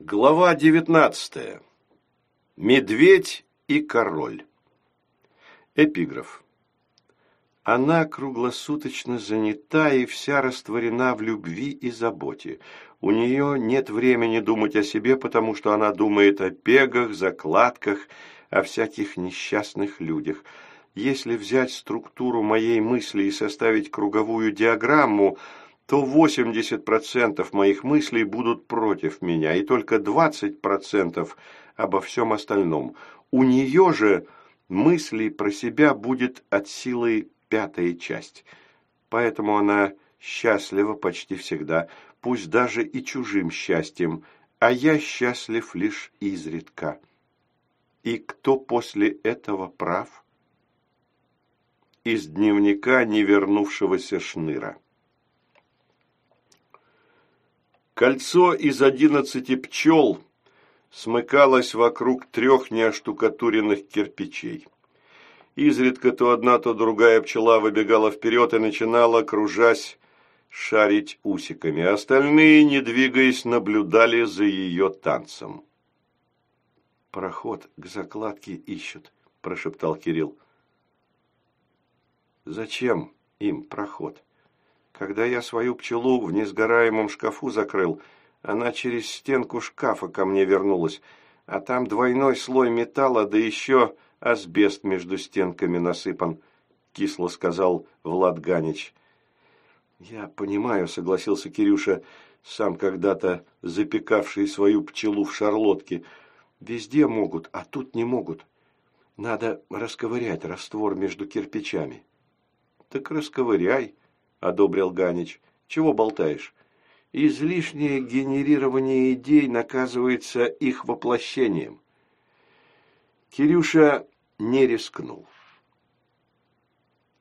Глава девятнадцатая. Медведь и король. Эпиграф. Она круглосуточно занята и вся растворена в любви и заботе. У нее нет времени думать о себе, потому что она думает о бегах, закладках, о всяких несчастных людях. Если взять структуру моей мысли и составить круговую диаграмму, то 80% моих мыслей будут против меня, и только 20% обо всем остальном. У нее же мыслей про себя будет от силы пятая часть. Поэтому она счастлива почти всегда, пусть даже и чужим счастьем, а я счастлив лишь изредка. И кто после этого прав? Из дневника невернувшегося шныра. Кольцо из одиннадцати пчел смыкалась вокруг трех неоштукатуренных кирпичей. Изредка то одна, то другая пчела выбегала вперед и начинала, кружась, шарить усиками. Остальные, не двигаясь, наблюдали за ее танцем. «Проход к закладке ищут», – прошептал Кирилл. «Зачем им проход? Когда я свою пчелу в несгораемом шкафу закрыл – она через стенку шкафа ко мне вернулась, а там двойной слой металла, да еще асбест между стенками насыпан, — кисло сказал Влад Ганич. «Я понимаю», — согласился Кирюша, сам когда-то запекавший свою пчелу в шарлотке. «Везде могут, а тут не могут. Надо расковырять раствор между кирпичами». «Так расковыряй», — одобрил Ганич. «Чего болтаешь? излишнее генерирование идей наказывается их воплощением. Кирюша не рискнул.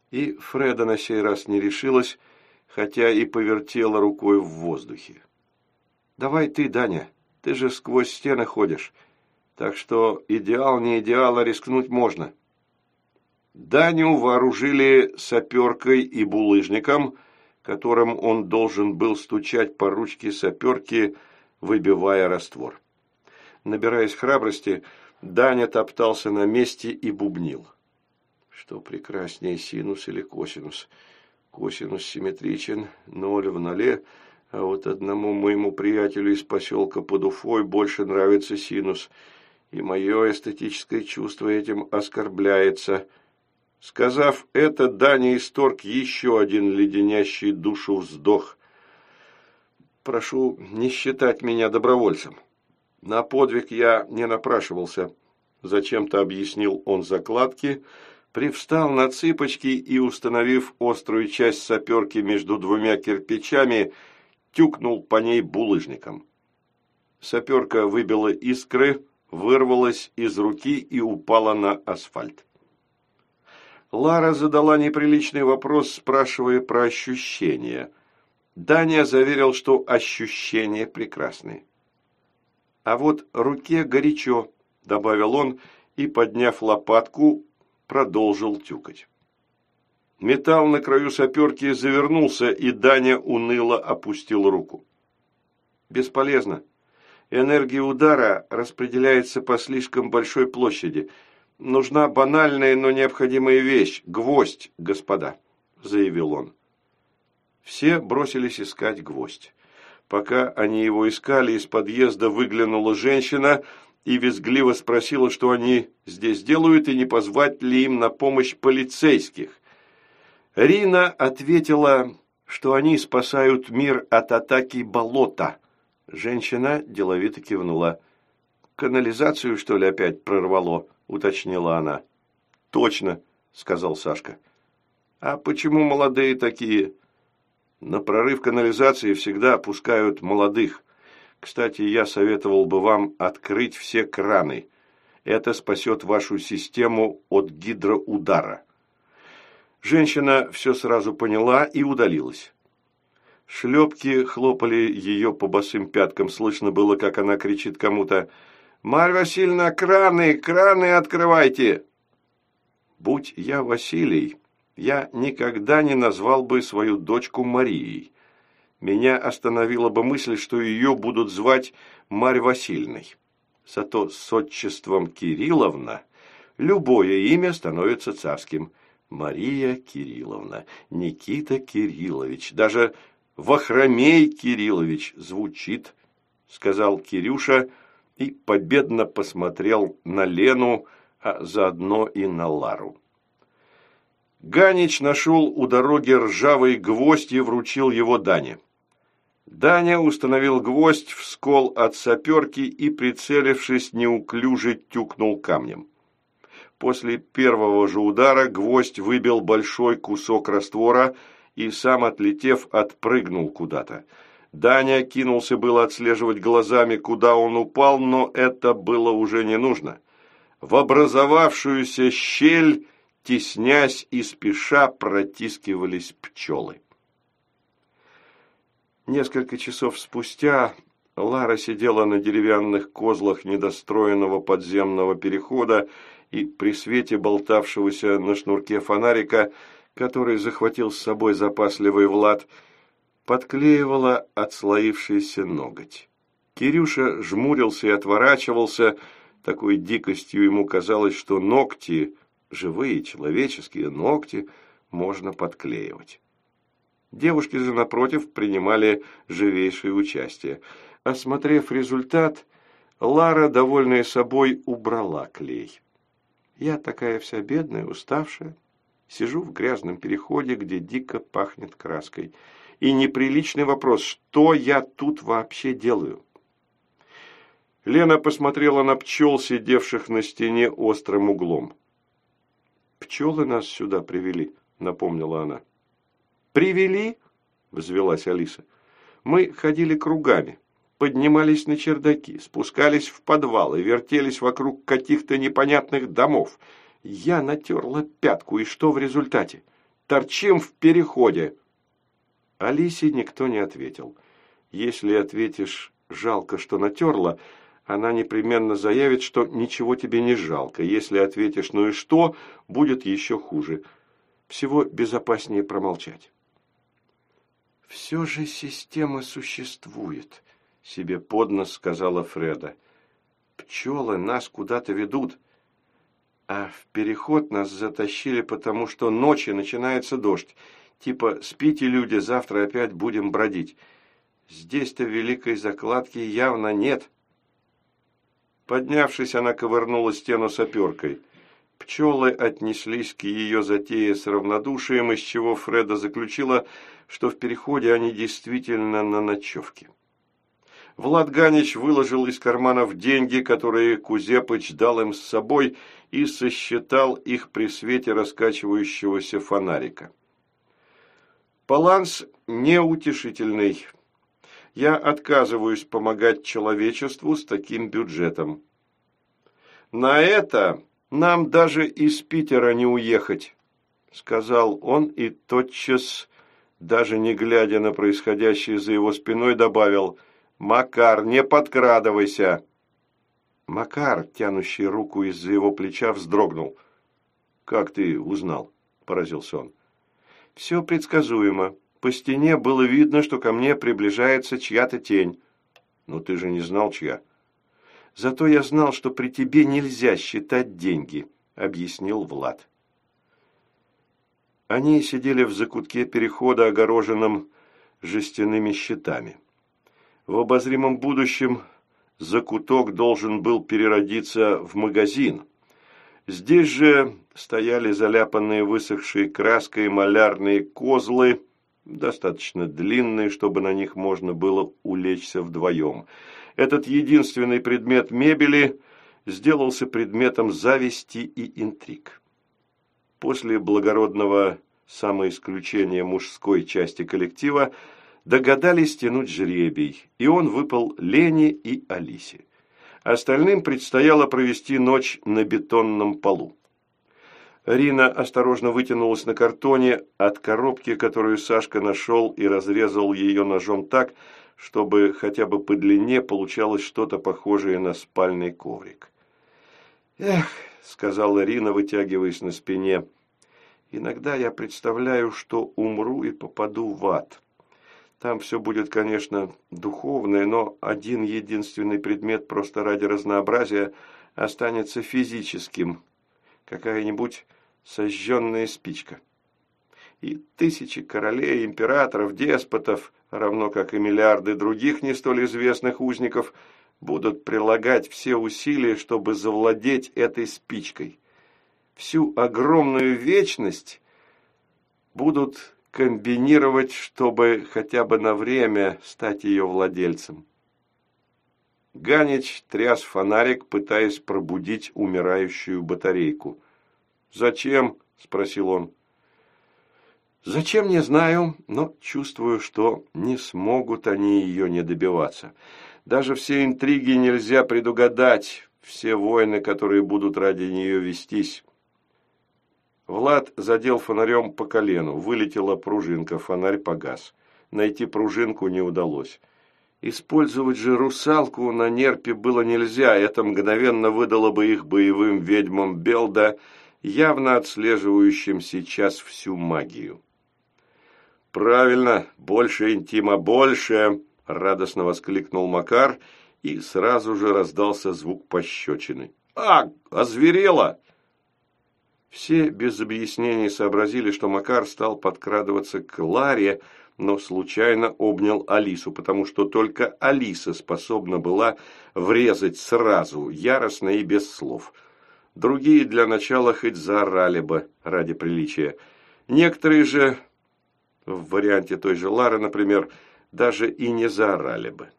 И Фреда на сей раз не решилась, хотя и повертела рукой в воздухе. «Давай ты, Даня, ты же сквозь стены ходишь, так что идеал не идеал, а рискнуть можно». Даню вооружили саперкой и булыжником – которым он должен был стучать по ручке саперки, выбивая раствор. Набираясь храбрости, Даня топтался на месте и бубнил. Что прекраснее, синус или косинус? Косинус симметричен, ноль в ноле, а вот одному моему приятелю из поселка под Уфой больше нравится синус, и мое эстетическое чувство этим оскорбляется – Сказав это, Даня исторг еще один леденящий душу вздох. «Прошу не считать меня добровольцем. На подвиг я не напрашивался», – зачем-то объяснил он закладки, привстал на цыпочки и, установив острую часть саперки между двумя кирпичами, тюкнул по ней булыжником. Саперка выбила искры, вырвалась из руки и упала на асфальт. Лара задала неприличный вопрос, спрашивая про ощущения. Даня заверил, что ощущения прекрасны. «А вот руке горячо», – добавил он и, подняв лопатку, продолжил тюкать. Металл на краю саперки завернулся, и Даня уныло опустил руку. «Бесполезно. Энергия удара распределяется по слишком большой площади – нужна банальная, но необходимая вещь – гвоздь, господа», – заявил он. Все бросились искать гвоздь. Пока они его искали, из подъезда выглянула женщина и визгливо спросила, что они здесь делают и не позвать ли им на помощь полицейских. Рина ответила, что они спасают мир от атаки болота. Женщина деловито кивнула. «Канализацию, что ли, опять прорвало?» – уточнила она. «Точно», – сказал Сашка. «А почему молодые такие?» «На прорыв канализации всегда опускают молодых. Кстати, я советовал бы вам открыть все краны. Это спасет вашу систему от гидроудара». Женщина все сразу поняла и удалилась. Шлепки хлопали ее по босым пяткам. Слышно было, как она кричит кому-то «Марья Васильевна, краны, краны открывайте!» Будь я Василий, я никогда не назвал бы свою дочку Марией. меня остановила бы мысль, что ее будут звать Марь Васильевной. Зато с отчеством Кирилловна любое имя становится царским. Мария Кирилловна, Никита Кириллович, даже Вахромей Кириллович звучит, сказал Кирюша и победно посмотрел на Лену, а заодно и на Лару. Ганич нашел у дороги ржавый гвоздь и вручил его Дане. Даня установил гвоздь в скол от саперки и, прицелившись, неуклюже тюкнул камнем. После первого же удара гвоздь выбил большой кусок раствора и, сам отлетев, отпрыгнул куда-то. Даня кинулся было отслеживать глазами, куда он упал, но это было уже не нужно. В образовавшуюся щель, теснясь и спеша, протискивались пчелы. Несколько часов спустя Лара сидела на деревянных козлах недостроенного подземного перехода и при свете болтавшегося на шнурке фонарика, который захватил с собой запасливый Влад, подклеивала отслоившийся ноготь. Кирюша жмурился и отворачивался, такой дикостью ему казалось, что ногти, живые человеческие ногти, можно подклеивать. Девушки же, напротив, принимали живейшее участие. Осмотрев результат, Лара, довольная собой, убрала клей. Я такая вся бедная, уставшая, сижу в грязном переходе, где дико пахнет краской. И неприличный вопрос, что я тут вообще делаю? Лена посмотрела на пчел, сидевших на стене острым углом. «Пчелы нас сюда привели», — напомнила она. «Привели?» – взвелась Алиса. «Мы ходили кругами, поднимались на чердаки, спускались в подвалы, вертелись вокруг каких-то непонятных домов. Я натерла пятку, и что в результате? Торчим в переходе!» Алисе никто не ответил. Если ответишь «жалко, что натерла», она непременно заявит, что ничего тебе не жалко. Если ответишь «ну и что», будет еще хуже. Всего безопаснее промолчать. «Все же система существует», — себе под нос сказала Фреда. «Пчелы нас куда-то ведут, а в переход нас затащили, потому что ночью начинается дождь. Типа, спите, люди, завтра опять будем бродить. Здесь-то великой закладки явно нет». Поднявшись, она ковырнула стену саперкой. Пчелы отнеслись к ее затее с равнодушием, из чего Фреда заключила, что в переходе они действительно на ночевке. Влад Ганич выложил из карманов деньги, которые Кузепыч дал им с собой, и сосчитал их при свете раскачивающегося фонарика. Баланс неутешительный. Я отказываюсь помогать человечеству с таким бюджетом. На это нам даже из Питера не уехать, сказал он и тотчас даже не глядя на происходящее за его спиной, добавил «Макар, не подкрадывайся!» Макар, тянущий руку из-за его плеча, вздрогнул. «Как ты узнал?» – поразился он. «Все предсказуемо. По стене было видно, что ко мне приближается чья-то тень. Но ты же не знал, чья». «Зато я знал, что при тебе нельзя считать деньги», – объяснил Влад. Они сидели в закутке перехода, огороженном жестяными щитами. В обозримом будущем закуток должен был переродиться в магазин. Здесь же стояли заляпанные высохшей краской малярные козлы, достаточно длинные, чтобы на них можно было улечься вдвоем. Этот единственный предмет мебели сделался предметом зависти и интриг. После благородного самоисключения мужской части коллектива догадались тянуть жребий, и он выпал Лене и Алисе. Остальным предстояло провести ночь на бетонном полу. Рина осторожно вытянулась на картоне от коробки, которую Сашка нашел и разрезал ее ножом так, чтобы хотя бы по длине получалось что-то похожее на спальный коврик. «Эх», — сказала Рина, вытягиваясь на спине, — «иногда я представляю, что умру и попаду в ад. Там все будет, конечно, духовное, но один единственный предмет просто ради разнообразия останется физическим. Какая-нибудь сожженная спичка. И тысячи королей, императоров, деспотов, равно как и миллиарды других не столь известных узников, будут прилагать все усилия, чтобы завладеть этой спичкой. Всю огромную вечность будут комбинировать, чтобы хотя бы на время стать ее владельцем. Ганич тряс фонарик, пытаясь пробудить умирающую батарейку. «Зачем?» – спросил он. «Зачем, не знаю, но чувствую, что не смогут они ее не добиваться. Даже все интриги нельзя предугадать, все войны, которые будут ради нее вестись. Влад задел фонарем по колену, вылетела пружинка, фонарь погас. Найти пружинку не удалось. Использовать же русалку на нерпе было нельзя, это мгновенно выдало бы их боевым ведьмам Белда, явно отслеживающим сейчас всю магию. «Правильно, больше интима, больше!» – радостно воскликнул Макар, и сразу же раздался звук пощечины. «А, озверела!» Все без объяснений сообразили, что Макар стал подкрадываться к Ларе, но случайно обнял Алису, потому что только Алиса способна была врезать сразу, яростно и без слов. Другие для начала хоть заорали бы ради приличия. Некоторые же, в варианте той же Лары, например, даже и не заорали бы.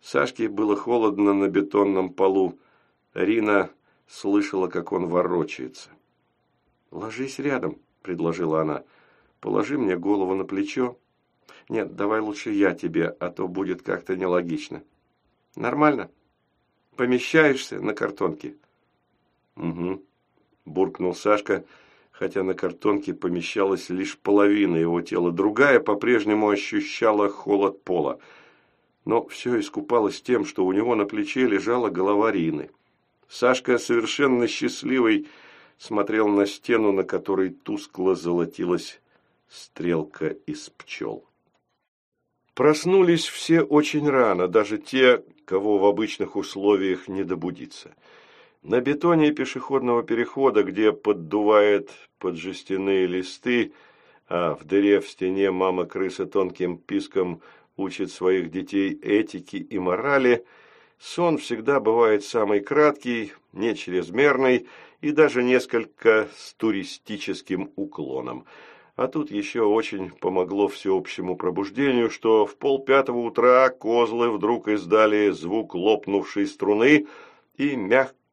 Сашке было холодно на бетонном полу. Рина слышала, как он ворочается. «Ложись рядом», — предложила она. «Положи мне голову на плечо». «Нет, давай лучше я тебе, а то будет как-то нелогично». «Нормально? Помещаешься на картонке?» «Угу», – буркнул Сашка, хотя на картонке помещалась лишь половина его тела. Другая по-прежнему ощущала холод пола. Но все искупалось тем, что у него на плече лежала голова Рины. Сашка, совершенно счастливый, смотрел на стену, на которой тускло золотилась стрелка из пчел. Проснулись все очень рано, даже те, кого в обычных условиях не добудиться. На бетоне пешеходного перехода, где поддувает под жестяные листы, а в дыре в стене мама-крыса тонким писком учит своих детей этике и морали – Сон всегда бывает самый краткий, не чрезмерный и даже несколько с туристическим уклоном. А тут еще очень помогло всеобщему пробуждению, что в полпятого утра козлы вдруг издали звук лопнувшей струны и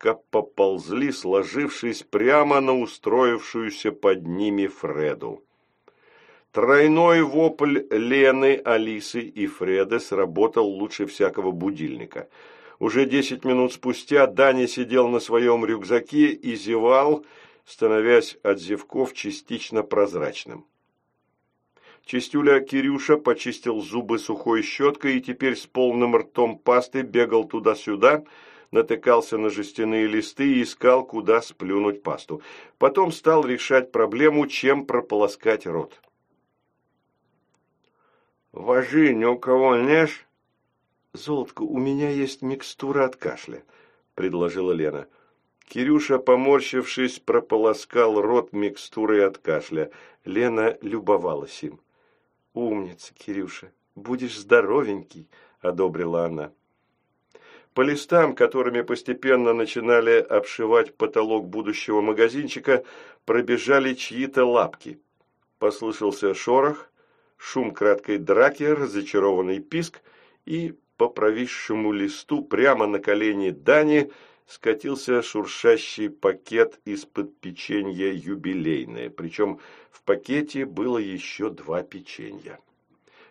мягко поползли, сложившись прямо на устроившуюся под ними Фреду. Тройной вопль Лены, Алисы и Фреда сработал лучше всякого будильника – уже десять минут спустя Даня сидел на своем рюкзаке и зевал, становясь от зевков частично прозрачным. Чистюля Кирюша почистил зубы сухой щеткой и теперь с полным ртом пасты бегал туда-сюда, натыкался на жестяные листы и искал, куда сплюнуть пасту. Потом стал решать проблему, чем прополоскать рот. «Вожи, ни у кого нешь?» «Золотко, у меня есть микстура от кашля», – предложила Лена. Кирюша, поморщившись, прополоскал рот микстурой от кашля. Лена любовалась им. «Умница, Кирюша, будешь здоровенький», – одобрила она. По листам, которыми постепенно начинали обшивать потолок будущего магазинчика, пробежали чьи-то лапки. Послышался шорох, шум краткой драки, разочарованный писк, и по провисшему листу прямо на колени Дани скатился шуршащий пакет из-под печенья юбилейное, причем в пакете было еще два печенья.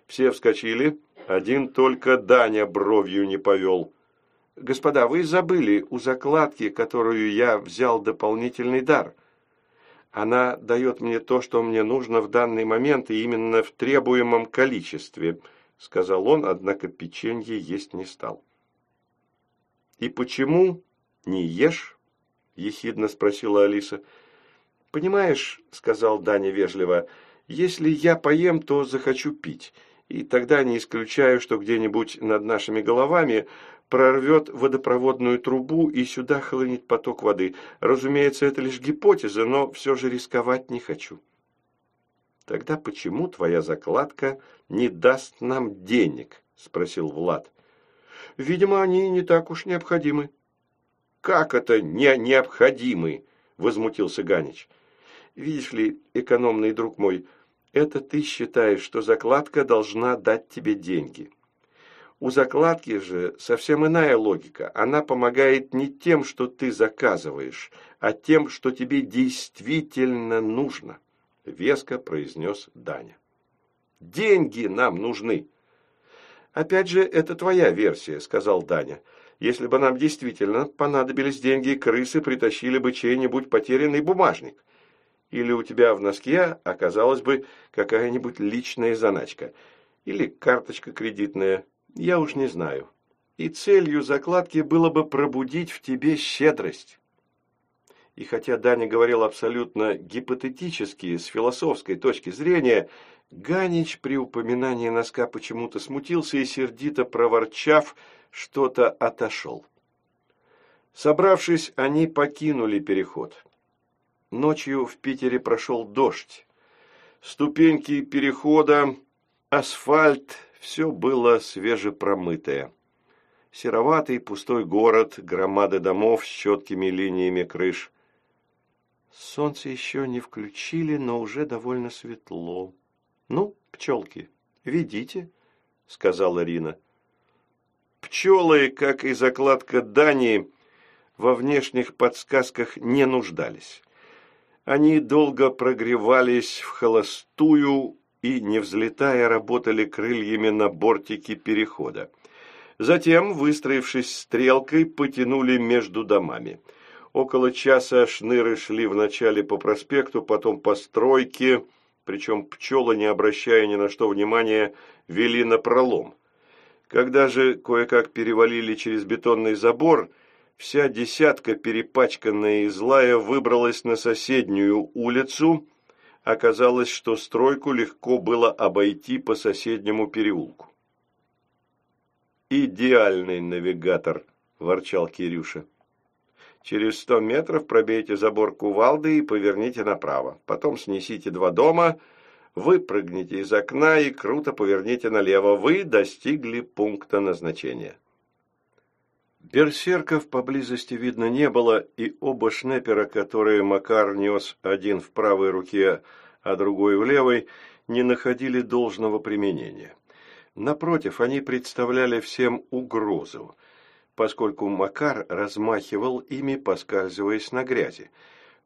Все вскочили, один только Даня бровью не повел. «Господа, вы забыли у закладки, которую я взял дополнительный дар. Она дает мне то, что мне нужно в данный момент и именно в требуемом количестве –– сказал он, однако печенье есть не стал. «И почему не ешь?» – ехидно спросила Алиса. «Понимаешь, – сказал Даня вежливо, – Если я поем, то захочу пить, и тогда не исключаю, что где-нибудь над нашими головами прорвет водопроводную трубу и сюда хлынет поток воды. Разумеется, это лишь гипотеза, но все же рисковать не хочу. Тогда почему твоя закладка не даст нам денег? Спросил Влад. Видимо, они не так уж необходимы. Как это не необходимы? Возмутился Ганич. Видишь ли, экономный друг мой, это ты считаешь, что закладка должна дать тебе деньги. У закладки же совсем иная логика. Она помогает не тем, что ты заказываешь, а тем, что тебе действительно нужно, — веско произнес Даня. Деньги нам нужны. Опять же, это твоя версия, — сказал Даня. Если бы нам действительно понадобились деньги, крысы притащили бы чей-нибудь потерянный бумажник. Или у тебя в носке оказалась бы какая-нибудь личная заначка. Или карточка кредитная, я уж не знаю. И целью закладки было бы пробудить в тебе щедрость. И хотя Даня говорил абсолютно гипотетически, с философской точки зрения, Ганич при упоминании носка почему-то смутился и, сердито проворчав, что-то отошел. Собравшись, они покинули переход. Ночью в Питере прошел дождь. Ступеньки перехода, асфальт, все было свежепромытое. Сероватый пустой город, громады домов с четкими линиями крыш. Солнце еще не включили, но уже довольно светло. «Ну, пчелки, ведите», — сказала Рина. Пчелы, как и закладка Дании, во внешних подсказках не нуждались. Они долго прогревались в холостую и, не взлетая, работали крыльями на бортике перехода. Затем, выстроившись стрелкой, потянули между домами. Около часа шныры шли вначале по проспекту, потом по стройке, причем пчелы, не обращая ни на что внимания, вели на пролом. Когда же кое-как перевалили через бетонный забор, вся десятка, перепачканная и злая, выбралась на соседнюю улицу – оказалось, что стройку легко было обойти по соседнему переулку. «Идеальный навигатор», – ворчал Кирюша. «Через сто метров пробейте забор кувалды и поверните направо. Потом снесите два дома, выпрыгните из окна и круто поверните налево. Вы достигли пункта назначения». Берсерков поблизости видно не было, и оба шнепера, которые Макар нес один в правой руке, а другой в левой, не находили должного применения. Напротив, они представляли всем угрозу, поскольку Макар размахивал ими, поскальзываясь на грязи.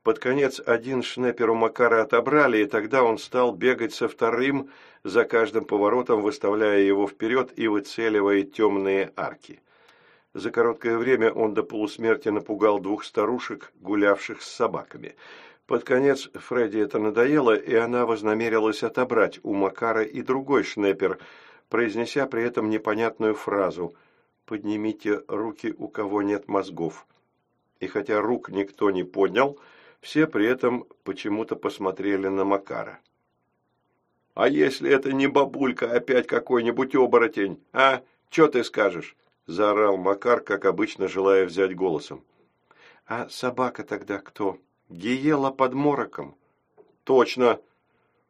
Под конец один шнепер у Макара отобрали, и тогда он стал бегать со вторым, за каждым поворотом выставляя его вперед и выцеливая темные арки. За короткое время он до полусмерти напугал двух старушек, гулявших с собаками. Под конец Фредди это надоело, и она вознамерилась отобрать у Макара и другой шнепер, произнеся при этом непонятную фразу «Поднимите руки, у кого нет мозгов». И хотя рук никто не поднял, все при этом почему-то посмотрели на Макара. «А если это не бабулька, опять какой-нибудь оборотень, а? Че ты скажешь?» Заорал Макар, как обычно, желая взять голосом. «А собака тогда кто? Гиела под мороком?» «Точно.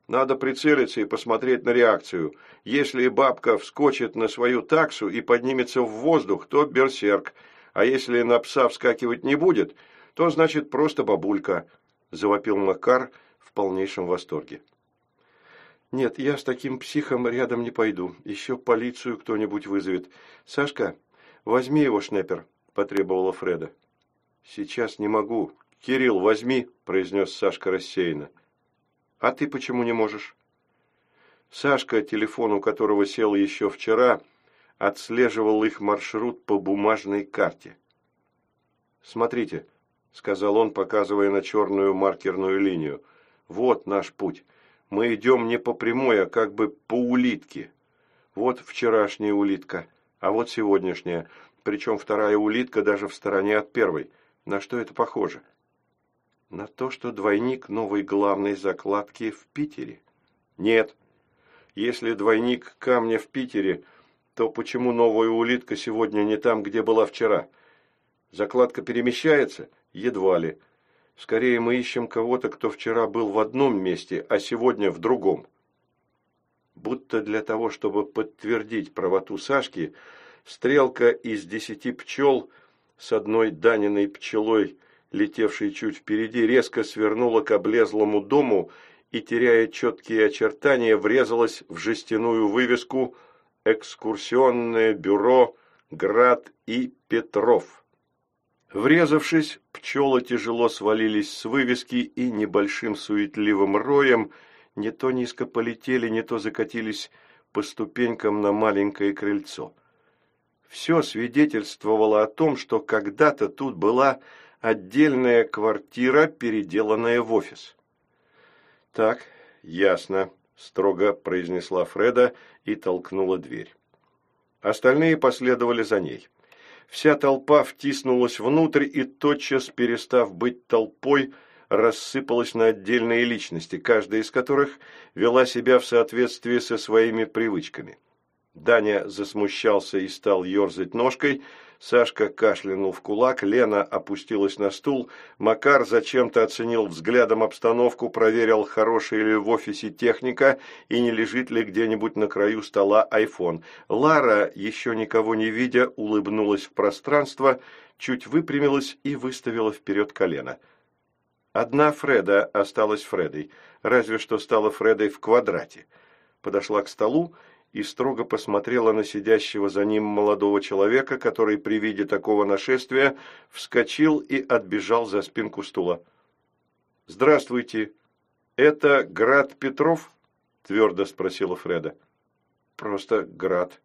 Надо прицелиться и посмотреть на реакцию. Если бабка вскочит на свою таксу и поднимется в воздух, то берсерк, а если на пса вскакивать не будет, то значит просто бабулька», – завопил Макар в полнейшем восторге. «Нет, я с таким психом рядом не пойду. Еще полицию кто-нибудь вызовет. Сашка, возьми его, Шнеппер», – потребовала Фреда. «Сейчас не могу. Кирилл, возьми», – произнес Сашка рассеянно. «А ты почему не можешь?» Сашка, телефон у которого сел еще вчера, отслеживал их маршрут по бумажной карте. «Смотрите», – сказал он, показывая на черную маркерную линию, – «вот наш путь. Мы идем не по прямой, а как бы по улитке. Вот вчерашняя улитка, а вот сегодняшняя. Причем вторая улитка даже в стороне от первой. На что это похоже? На то, что двойник новой главной закладки в Питере, Нет. Если двойник камня в Питере, то почему новая улитка сегодня не там, где была вчера? Закладка перемещается? Едва ли. Скорее мы ищем кого-то, кто вчера был в одном месте, а сегодня в другом. Будто для того, чтобы подтвердить правоту Сашки, стрелка из десяти пчел с одной Даниной пчелой, летевшей чуть впереди, резко свернула к облезлому дому и, теряя четкие очертания, врезалась в жестяную вывеску «Экскурсионное бюро Град и Петров». Врезавшись, пчелы тяжело свалились с вывески и небольшим суетливым роем не то низко полетели, не то закатились по ступенькам на маленькое крыльцо. Все свидетельствовало о том, что когда-то тут была отдельная квартира, переделанная в офис. «Так, ясно», – строго произнесла Фреда и толкнула дверь. Остальные последовали за ней. Вся толпа втиснулась внутрь и, тотчас перестав быть толпой, рассыпалась на отдельные личности, каждая из которых вела себя в соответствии со своими привычками. Даня засмущался и стал ерзать ножкой – Сашка кашлянул в кулак, Лена опустилась на стул, Макар зачем-то оценил взглядом обстановку, проверил, хорошая ли в офисе техника и не лежит ли где-нибудь на краю стола айфон. Лара, еще никого не видя, улыбнулась в пространство, чуть выпрямилась и выставила вперед колено. Одна Фреда осталась Фредой, разве что стала Фредой в квадрате. Подошла к столу и строго посмотрела на сидящего за ним молодого человека, который при виде такого нашествия вскочил и отбежал за спинку стула. «Здравствуйте. Это Град Петров?» – твердо спросила Фреда. «Просто Град.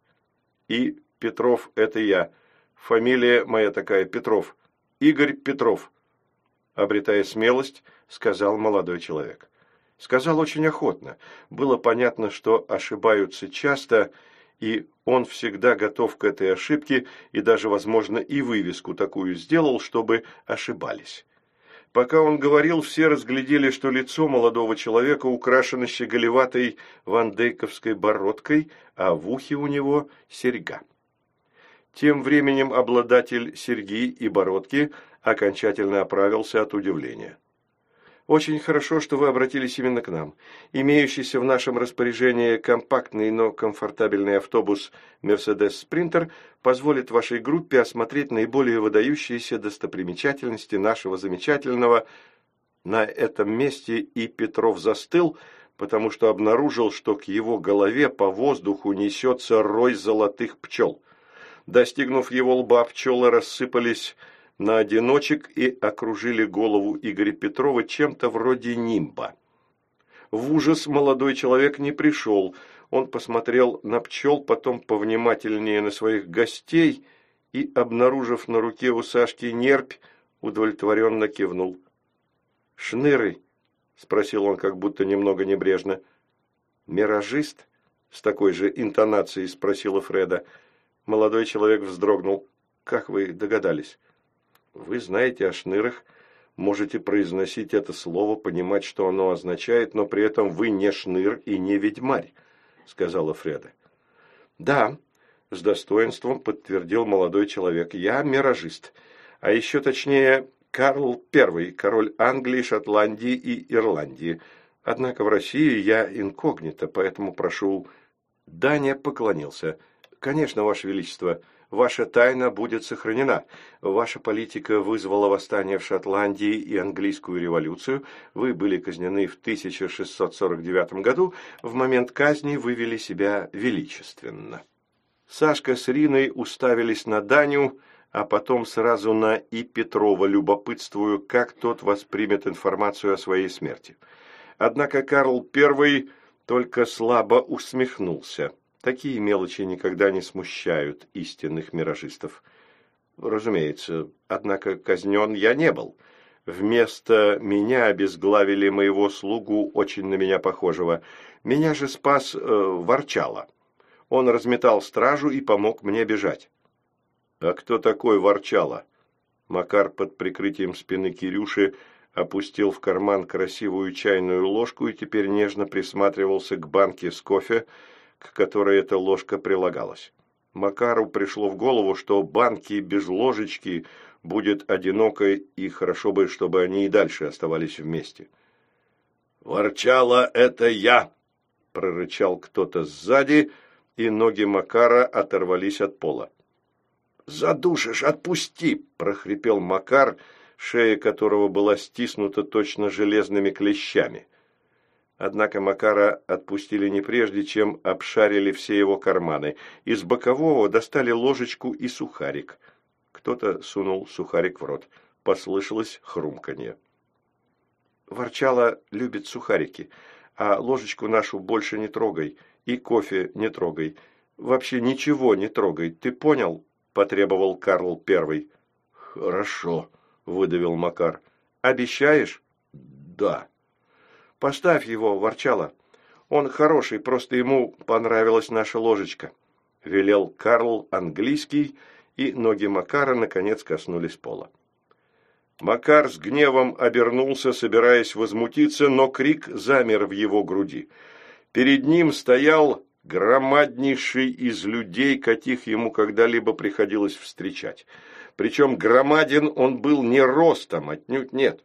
И Петров – это я. Фамилия моя такая, Петров. Игорь Петров». Обретая смелость, сказал молодой человек. Сказал очень охотно. Было понятно, что ошибаются часто, и он всегда готов к этой ошибке и даже, возможно, и вывеску такую сделал, чтобы ошибались. Пока он говорил, все разглядели, что лицо молодого человека украшено щеголеватой вандейковской бородкой, а в ухе у него серьга. Тем временем обладатель серьги и бородки окончательно оправился от удивления. Очень хорошо, что вы обратились именно к нам. Имеющийся в нашем распоряжении компактный, но комфортабельный автобус «Мерседес Спринтер» позволит вашей группе осмотреть наиболее выдающиеся достопримечательности нашего замечательного... На этом месте и Петров застыл, потому что обнаружил, что к его голове по воздуху несется рой золотых пчел. Достигнув его лба, пчелы рассыпались на одиночек и окружили голову Игоря Петрова чем-то вроде нимба. В ужас молодой человек не пришел. Он посмотрел на пчел, потом повнимательнее на своих гостей и, обнаружив на руке у Сашки нерпь, удовлетворенно кивнул. «Шныры?» – спросил он как будто немного небрежно. «Миражист?» – с такой же интонацией спросила Фреда. Молодой человек вздрогнул. «Как вы догадались?» Вы знаете о шнырах, можете произносить это слово, понимать, что оно означает, но при этом вы не шныр и не ведьмарь, сказала Фреда. Да, с достоинством подтвердил молодой человек. Я миражист. А еще точнее, Карл I, король Англии, Шотландии и Ирландии. Однако в России я инкогнито, поэтому прошу... Даня поклонился. Конечно, Ваше Величество, — Ваша тайна будет сохранена. Ваша политика вызвала восстание в Шотландии и английскую революцию. Вы были казнены в 1649 году. В момент казни вы вели себя величественно. Сашка с Риной уставились на Даню, а потом сразу на И. Петрова, любопытствуя, как тот воспримет информацию о своей смерти. Однако Карл I только слабо усмехнулся. Такие мелочи никогда не смущают истинных миражистов. Разумеется, однако казнен я не был. Вместо меня обезглавили моего слугу, очень на меня похожего. Меня же спас э, Ворчало. Он разметал стражу и помог мне бежать. А кто такой Ворчало? Макар под прикрытием спины Кирюши опустил в карман красивую чайную ложку и теперь нежно присматривался к банке с кофе, к которой эта ложка прилагалась. Макару пришло в голову, что банки без ложечки будет одиноко, и хорошо бы, чтобы они и дальше оставались вместе. «Ворчала это я!» – прорычал кто-то сзади, и ноги Макара оторвались от пола. «Задушишь, отпусти!» – прохрипел Макар, шея которого была стиснута точно железными клещами. Однако Макара отпустили не прежде, чем обшарили все его карманы. Из бокового достали ложечку и сухарик. Кто-то сунул сухарик в рот. Послышалось хрумканье. Ворчала любит сухарики, а ложечку нашу больше не трогай, и кофе не трогай. Вообще ничего не трогай, ты понял? потребовал Карл Первый. «Хорошо», — выдавил Макар. «Обещаешь?» «Да». «Поставь его, ворчала. Он хороший, просто ему понравилась наша ложечка», — велел Карл английский, и ноги Макара наконец коснулись пола. Макар с гневом обернулся, собираясь возмутиться, но крик замер в его груди. Перед ним стоял громаднейший из людей, каких ему когда-либо приходилось встречать. Причем громаден он был не ростом, отнюдь нет.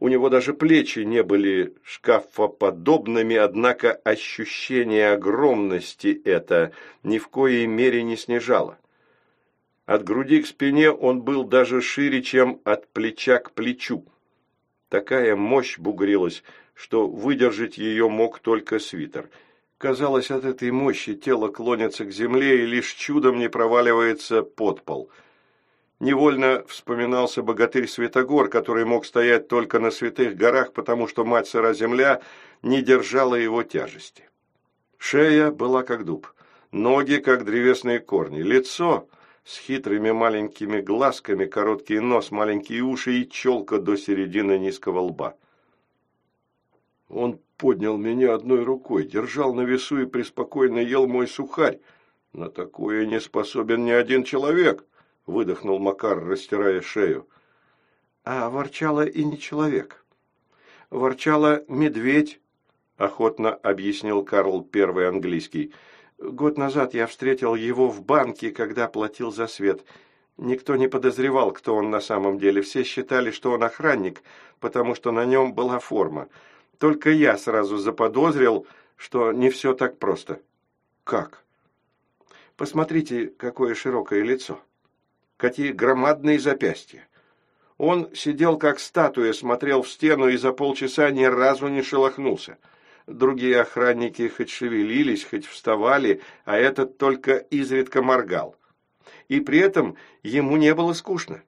У него даже плечи не были шкафоподобными, однако ощущение огромности это ни в коей мере не снижало. От груди к спине он был даже шире, чем от плеча к плечу. Такая мощь бугрилась, что выдержать ее мог только свитер – Казалось, от этой мощи тело клонится к земле и лишь чудом не проваливается под пол. Невольно вспоминался богатырь Святогор, который мог стоять только на святых горах, потому что мать сыра земля не держала его тяжести. Шея была как дуб, ноги как древесные корни, лицо с хитрыми маленькими глазками, короткий нос, маленькие уши и челка до середины низкого лба. Он поднял меня одной рукой, держал на весу и преспокойно ел мой сухарь. На такое не способен ни один человек, выдохнул Макар, растирая шею. А ворчала и не человек. Ворчала медведь, охотно объяснил Карл Первый английский. Год назад я встретил его в банке, когда платил за свет. Никто не подозревал, кто он на самом деле. Все считали, что он охранник, потому что на нем была форма. Только я сразу заподозрил, что не все так просто. Как? Посмотрите, какое широкое лицо. Какие громадные запястья. Он сидел как статуя, смотрел в стену и за полчаса ни разу не шелохнулся. Другие охранники хоть шевелились, хоть вставали, а этот только изредка моргал. И при этом ему не было скучно.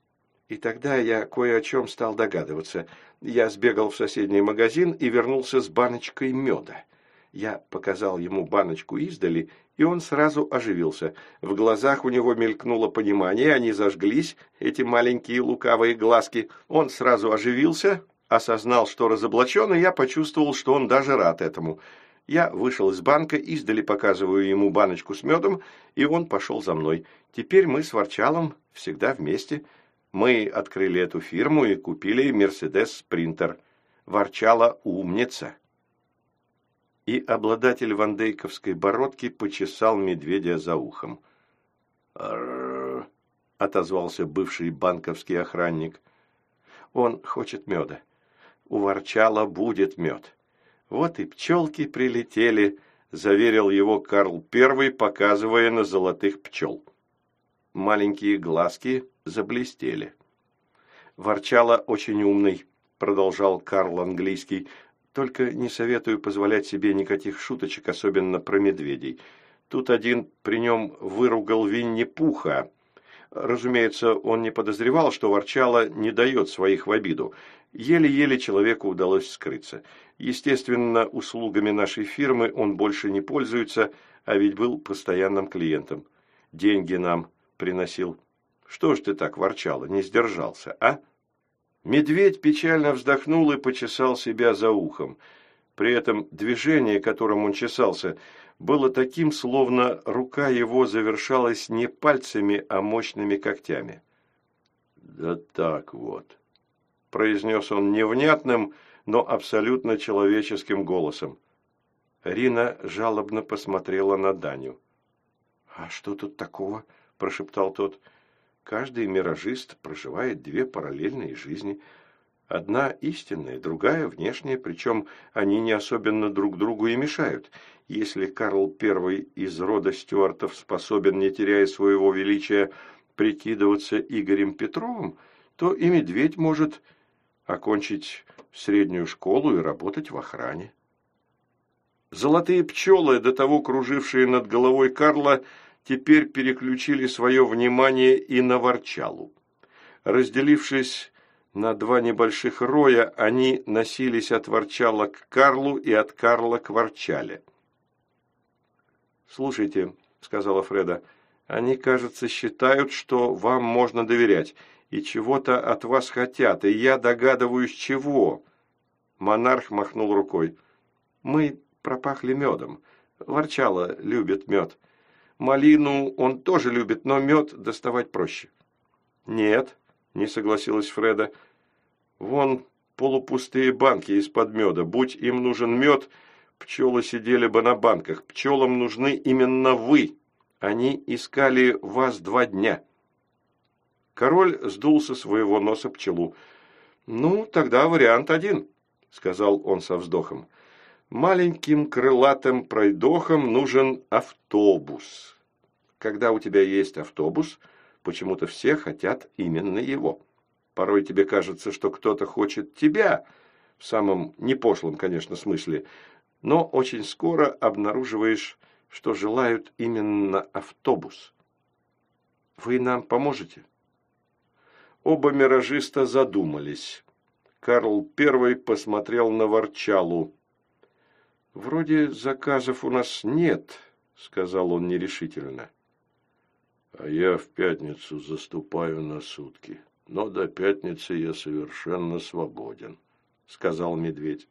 И тогда я кое о чем стал догадываться. Я сбегал в соседний магазин и вернулся с баночкой меда. Я показал ему баночку издали, и он сразу оживился. В глазах у него мелькнуло понимание, они зажглись, эти маленькие лукавые глазки. Он сразу оживился, осознал, что разоблачен, и я почувствовал, что он даже рад этому. Я вышел из банка, издали показываю ему баночку с медом, и он пошел за мной. Теперь мы с Ворчалом всегда вместе – мы открыли эту фирму и купили Мерседес Спринтер. Ворчала умница. И обладатель вандейковской бородки почесал медведя за ухом. Отозвался бывший банковский охранник. Он хочет меда. У ворчала будет мед. Вот и пчелки прилетели, заверил его Карл Первый, показывая на золотых пчел. Маленькие глазки заблестели. «Ворчала очень умный», – продолжал Карл Английский. «Только не советую позволять себе никаких шуточек, особенно про медведей. Тут один при нем выругал Винни-Пуха. Разумеется, он не подозревал, что Ворчала не дает своих в обиду. Еле-еле человеку удалось скрыться. Естественно, услугами нашей фирмы он больше не пользуется, а ведь был постоянным клиентом. Деньги нам приносил. Что ж ты так ворчала, не сдержался, а?» Медведь печально вздохнул и почесал себя за ухом. При этом движение, которым он чесался, было таким, словно рука его завершалась не пальцами, а мощными когтями. «Да так вот», произнес он невнятным, но абсолютно человеческим голосом. Рина жалобно посмотрела на Даню. «А что тут такого?» – прошептал тот. «Каждый миражист проживает две параллельные жизни. Одна истинная, другая внешняя, причем они не особенно друг другу и мешают. Если Карл I из рода Стюартов способен, не теряя своего величия, прикидываться Игорем Петровым, то и медведь может окончить среднюю школу и работать в охране. Золотые пчелы, до того кружившие над головой Карла, теперь переключили свое внимание и на ворчалу. Разделившись на два небольших роя, они носились от ворчала к Карлу и от Карла к ворчале. «Слушайте», — сказала Фреда, — «они, кажется, считают, что вам можно доверять, и чего-то от вас хотят, и я догадываюсь, чего». Монарх махнул рукой. «Мы пропахли медом. Ворчало любит мед. Малину он тоже любит, но мед доставать проще». «Нет», — не согласилась Фреда. «Вон полупустые банки из-под меда. Будь им нужен мед, пчелы сидели бы на банках. Пчелам нужны именно вы. Они искали вас два дня». Король сдул со своего носа пчелу. «Ну, тогда вариант один», — сказал он со вздохом. «Маленьким крылатым пройдохам нужен автобус. Когда у тебя есть автобус, почему-то все хотят именно его. Порой тебе кажется, что кто-то хочет тебя, в самом непошлом, конечно, смысле, но очень скоро обнаруживаешь, что желают именно автобус. Вы нам поможете?» Оба миражиста задумались. Карл Первый посмотрел на Ворчалу. «Вроде заказов у нас нет», — сказал он нерешительно. «А я в пятницу заступаю на сутки, но до пятницы я совершенно свободен», — сказал медведь.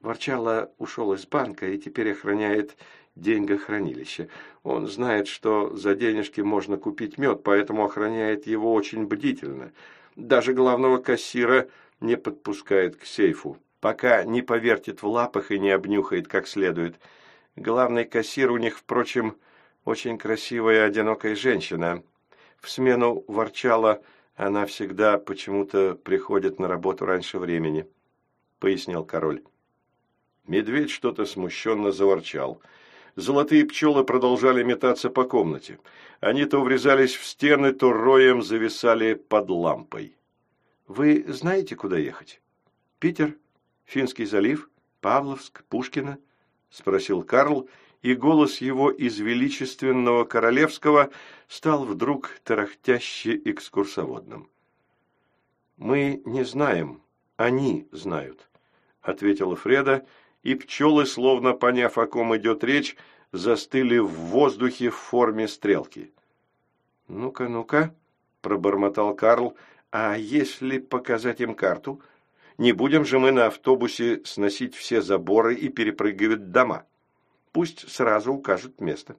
Ворчала ушел из банка и теперь охраняет деньгохранилище. Он знает, что за денежки можно купить мед, поэтому охраняет его очень бдительно. Даже главного кассира не подпускает к сейфу, пока не повертит в лапах и не обнюхает как следует. Главный кассир у них, впрочем, очень красивая одинокая женщина. В смену ворчала, она всегда почему-то приходит на работу раньше времени, пояснил король. Медведь что-то смущенно заворчал – Золотые пчелы продолжали метаться по комнате. Они то врезались в стены, то роем зависали под лампой. «Вы знаете, куда ехать? Питер? Финский залив? Павловск? Пушкино?» – спросил Карл, и голос его из величественного королевского стал вдруг тарахтяще экскурсоводным. «Мы не знаем, они знают», – ответила Фреда, – и пчелы, словно поняв, о ком идет речь, застыли в воздухе в форме стрелки. «Ну-ка, ну-ка», – пробормотал Карл, – «а если показать им карту? Не будем же мы на автобусе сносить все заборы и перепрыгивать дома. Пусть сразу укажут место».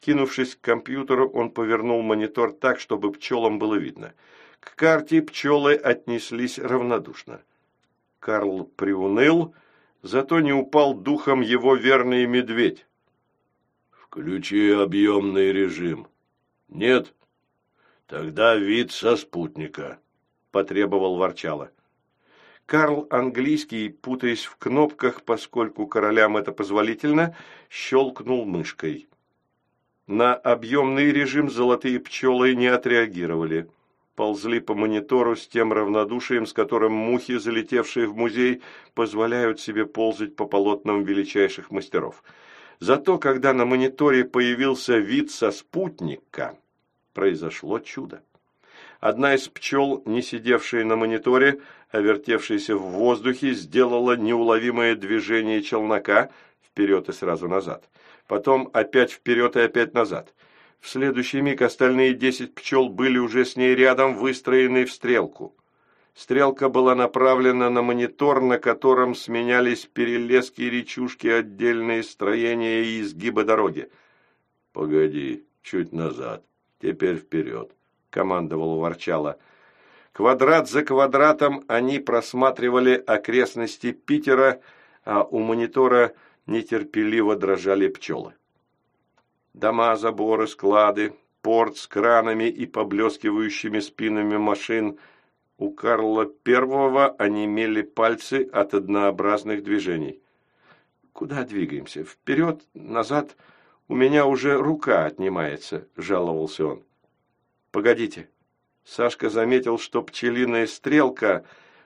Кинувшись к компьютеру, он повернул монитор так, чтобы пчелам было видно. К карте пчелы отнеслись равнодушно. Карл приуныл – зато не упал духом его верный медведь. «Включи объемный режим». «Нет?» «Тогда вид со спутника», – потребовал Ворчало. Карл Английский, путаясь в кнопках, поскольку королям это позволительно, щелкнул мышкой. На объемный режим золотые пчелы не отреагировали ползли по монитору с тем равнодушием, с которым мухи, залетевшие в музей, позволяют себе ползать по полотнам величайших мастеров. Зато, когда на мониторе появился вид со спутника, произошло чудо. Одна из пчел, не сидевшая на мониторе, вертевшаяся в воздухе, сделала неуловимое движение челнока вперед и сразу назад. Потом опять вперед и опять назад – в следующий миг остальные десять пчел были уже с ней рядом, выстроены в стрелку. Стрелка была направлена на монитор, на котором сменялись перелески, речушки, отдельные строения и изгибы дороги. «Погоди, чуть назад, теперь вперед», — командовал ворчало. Квадрат за квадратом они просматривали окрестности Питера, а у монитора нетерпеливо дрожали пчелы. Дома, заборы, склады, порт с кранами и поблескивающими спинами машин. У Карла Первого онемели пальцы от однообразных движений. «Куда двигаемся? Вперед? Назад? У меня уже рука отнимается», – жаловался он. «Погодите». Сашка заметил, что пчелиная стрелка,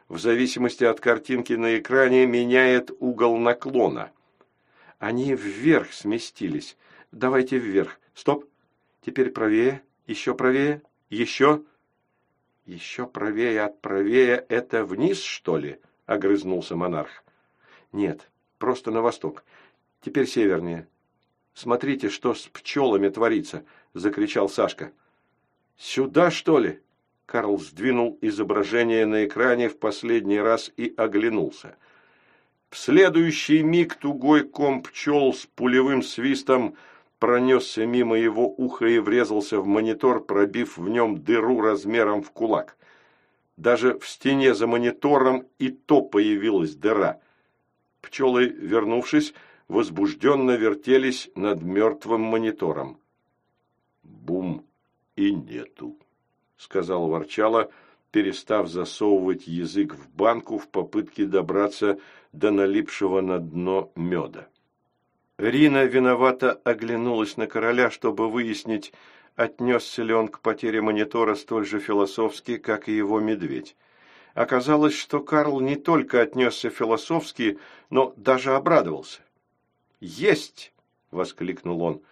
в зависимости от картинки на экране, меняет угол наклона. Они вверх сместились. Давайте вверх. Стоп. Теперь правее, еще правее, еще. Еще правее от правее – это вниз, что ли? Огрызнулся монарх. Нет, просто на восток. Теперь севернее. Смотрите, что с пчелами творится, закричал Сашка. Сюда, что ли? Карл сдвинул изображение на экране в последний раз и оглянулся. В следующий миг тугой ком пчел с пулевым свистом – пронесся мимо его уха и врезался в монитор, пробив в нем дыру размером в кулак. Даже в стене за монитором и то появилась дыра. Пчелы, вернувшись, возбужденно вертелись над мертвым монитором. «Бум! И нету!» — сказал ворчало, перестав засовывать язык в банку в попытке добраться до налипшего на дно меда. Рина виновато оглянулась на короля, чтобы выяснить, отнесся ли он к потере монитора столь же философски, как и его медведь. Оказалось, что Карл не только отнесся философски, но даже обрадовался. «Есть!» — воскликнул он.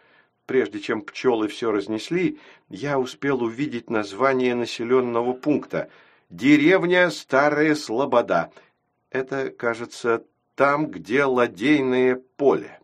«Прежде чем пчелы все разнесли, я успел увидеть название населенного пункта. Деревня Старая Слобода. Это, кажется, там, где ладейное поле».